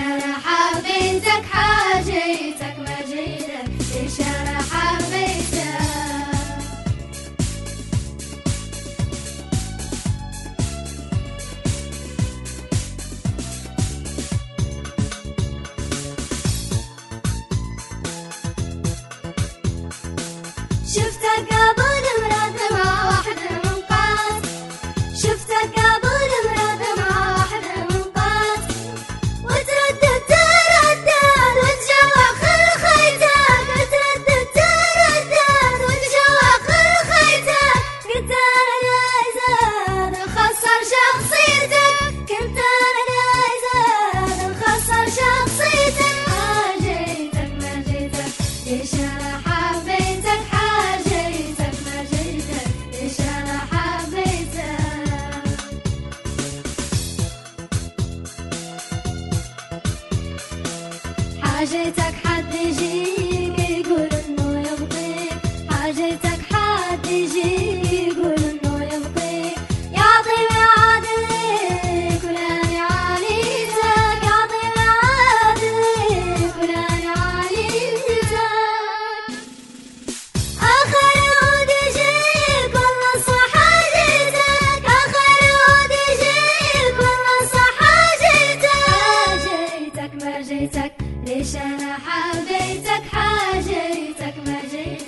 أنا حبيتك حاجيتك حاجتك حد يجيك يقول إنه يبغيك. حاجتك حد يجيك يقول إنه يبغيك. يعطي معادلك ولا نعالجك يعطي معادلك ولا نعالجك آخر عود يجيك والله صح حاجتك. آخر عود يجيك والله صح حاجتك. ما جيتك ما جيتك ليش أنا حبيتك حاجيتك ما جيتك